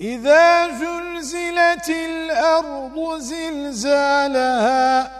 إذا زلزلت الأرض زلزالها